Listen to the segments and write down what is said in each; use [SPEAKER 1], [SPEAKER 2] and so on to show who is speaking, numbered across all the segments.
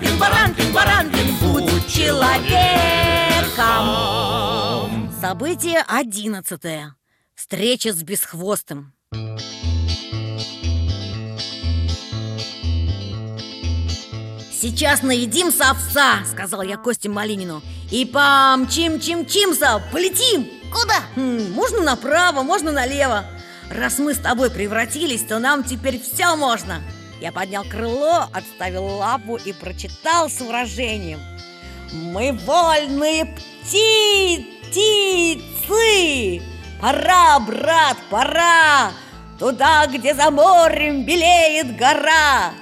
[SPEAKER 1] пин-баран, пин-баран, пин Будь человеком. Событие одиннадцатое. Встреча с бесхвостым. Сейчас наедимся овса, сказал я Косте Малинину. И помчим-чим-чимся, полетим
[SPEAKER 2] Куда?
[SPEAKER 1] Хм, Можно направо, можно налево. Раз мы с тобой превратились, то нам теперь все можно Я поднял крыло, отставил лапу и прочитал с выражением. Мы вольные птицы! Пора, брат, пора! Туда, где за морем белеет гора!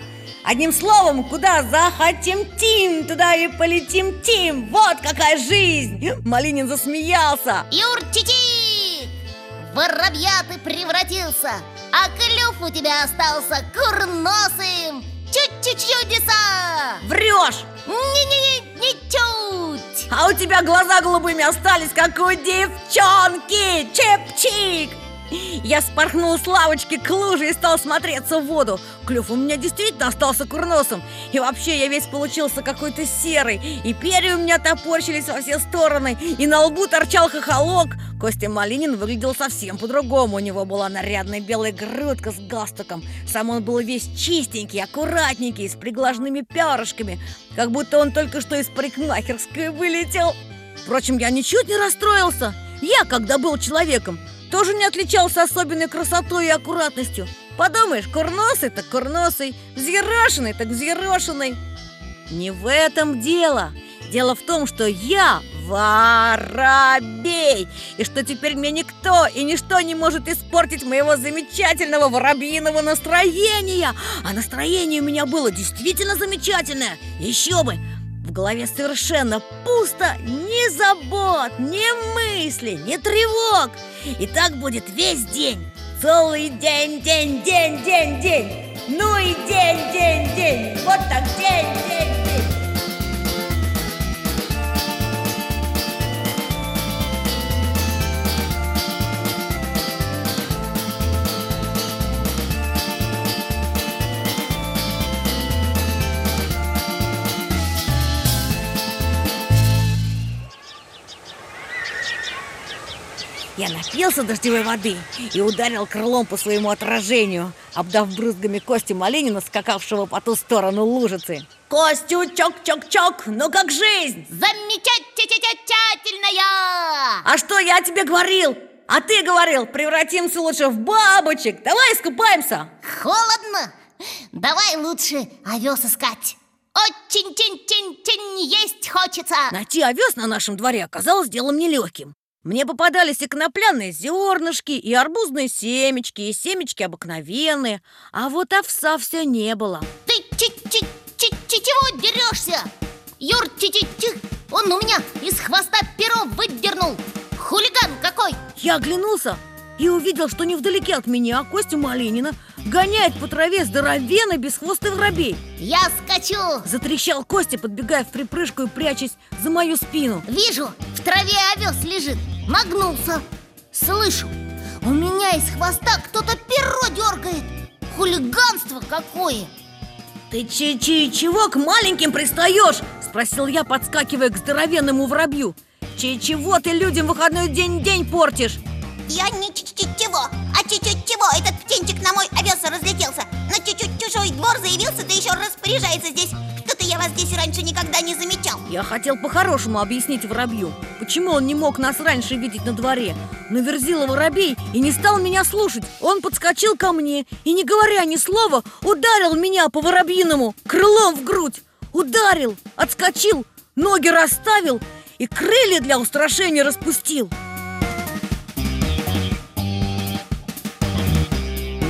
[SPEAKER 1] Одним словом, куда захотим тим, туда и полетим тим! Вот какая жизнь! Малинин засмеялся.
[SPEAKER 2] Юрчичик! Воробья ты превратился, а клюв у тебя остался курносым Чуть-чуть чудеса!
[SPEAKER 1] Врешь!
[SPEAKER 2] Не-не-не, ничуть!
[SPEAKER 1] А у тебя глаза голубыми остались, как у девчонки! Чепчик! Я спорхнул с лавочки к луже и стал смотреться в воду. Клюв у меня действительно остался курносом И вообще я весь получился какой-то серый. И перья у меня топорщились во все стороны. И на лбу торчал хохолок. Костя Малинин выглядел совсем по-другому. У него была нарядная белая грудка с галстуком. Сам он был весь чистенький, аккуратненький С приглаженными перышками Как будто он только что из парикмахерской вылетел. Впрочем, я ничуть не расстроился. Я, когда был человеком, тоже не отличался особенной красотой и аккуратностью. Подумаешь, курносый так курносый, взъерошенный так взъерошенный. Не в этом дело. Дело в том, что я воробей И что теперь мне никто и ничто не может испортить моего замечательного воробьиного настроения. А настроение у меня было действительно замечательное. Еще бы! Голове совершенно пусто, ни забот, ни мыслей, ни тревог. И так будет весь день. Целый день, день, день, день, день. Ну и день, день, день. Вот так день, день, Я напился дождевой воды и ударил крылом по своему отражению, обдав брызгами Кости Малинина, скакавшего по ту сторону лужицы. Костю, чок-чок-чок, ну как жизнь?
[SPEAKER 2] Замечательная!
[SPEAKER 1] А что я тебе говорил? А ты говорил, превратимся лучше в бабочек. Давай искупаемся.
[SPEAKER 2] Холодно? Давай лучше овес искать. Очень-тень-тень-тень есть хочется.
[SPEAKER 1] Найти овес на нашем дворе оказалось делом нелегким. Мне попадались и конопляные зернышки, и арбузные семечки, и семечки обыкновенные, а вот овса все не было.
[SPEAKER 2] Ты ч ч ч чего дерешься? Юр, ч ч ч он у меня из хвоста перо выдернул. Хулиган какой!
[SPEAKER 1] Я оглянулся и увидел, что невдалеке от меня Костя Малинина гоняет по траве здоровенный бесхвостый воробей.
[SPEAKER 2] Я скачу!
[SPEAKER 1] Затрещал Костя, подбегая в припрыжку и прячась за мою спину.
[SPEAKER 2] Вижу, в траве овес лежит. Нагнулся. Слышу, у меня из хвоста кто-то перо дергает. Хулиганство какое.
[SPEAKER 1] Ты че че чего к маленьким пристаешь? Спросил я, подскакивая к здоровенному воробью. Че чего ты людям выходной день день портишь?
[SPEAKER 3] Я не чуть-чуть чего, а чуть-чуть чего. Этот птенчик на мой овес разлетелся. На чуть-чуть чужой двор заявился, да еще распоряжается здесь. Что-то я вас здесь раньше никогда не замечал
[SPEAKER 1] Я хотел по-хорошему объяснить воробью Почему он не мог нас раньше видеть на дворе. Но верзила воробей и не стал меня слушать. Он подскочил ко мне и, не говоря ни слова, ударил меня по воробьиному крылом в грудь. Ударил, отскочил, ноги расставил и крылья для устрашения распустил.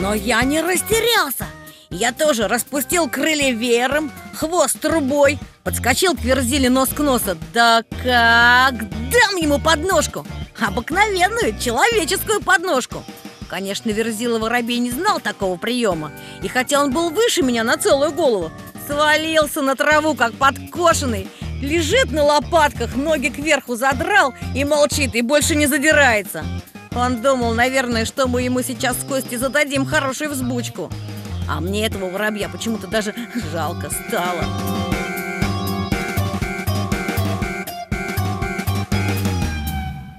[SPEAKER 1] Но я не растерялся Я тоже распустил крылья веером, хвост трубой Подскочил к Верзиле нос к носу. Да как? Дам ему подножку! Обыкновенную человеческую подножку! Конечно, Верзила Воробей не знал такого приема. И хотя он был выше меня на целую голову Свалился на траву, как подкошенный Лежит на лопатках, ноги кверху задрал И молчит, и больше не задирается. Он думал, наверное, что мы ему сейчас с Костей зададим хорошую взбучку а мне этого воробья почему-то даже жалко стало.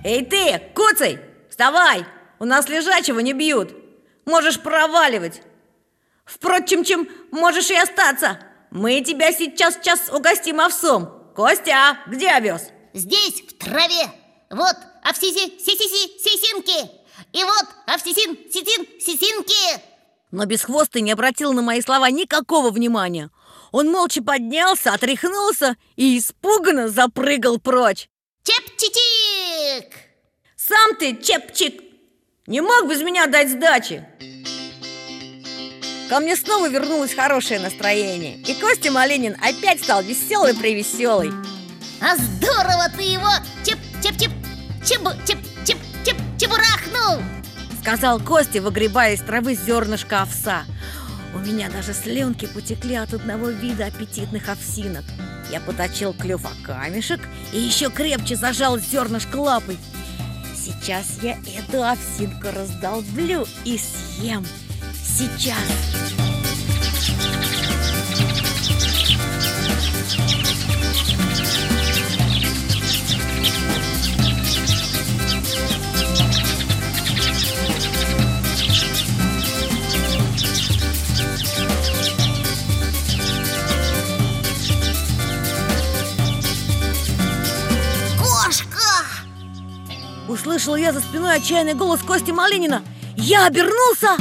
[SPEAKER 1] Эй ты, куцай, вставай! У нас лежачего не бьют. Можешь проваливать. Впрочем, чем можешь и остаться. Мы тебя сейчас час угостим овсом. Костя, где овес?
[SPEAKER 2] Здесь, в траве. Вот овсиси, сисиси, сисинки. И вот овсисин, сисин, сисинки.
[SPEAKER 1] Но Бесхвостый не обратил на мои слова никакого внимания. Он молча поднялся, отряхнулся и испуганно запрыгал прочь.
[SPEAKER 2] Чеп-чичик!
[SPEAKER 1] Сам ты, Чепчик, не мог без меня дать сдачи. Ко мне снова вернулось хорошее настроение И Костя Малинин опять стал веселый-привеселый
[SPEAKER 2] А здорово ты его чеп-чеп-чеп чебу чеп чеп чеп
[SPEAKER 1] Сказал Костя, выгребая из травы зернышко овса. У меня даже слюнки потекли от одного вида аппетитных овсинок. Я поточил клюв о камешек и еще крепче зажал зернышко лапой. Сейчас я эту овсинку раздолблю и съем. Сейчас Услышал я за спиной отчаянный голос Кости Малинина. Я обернулся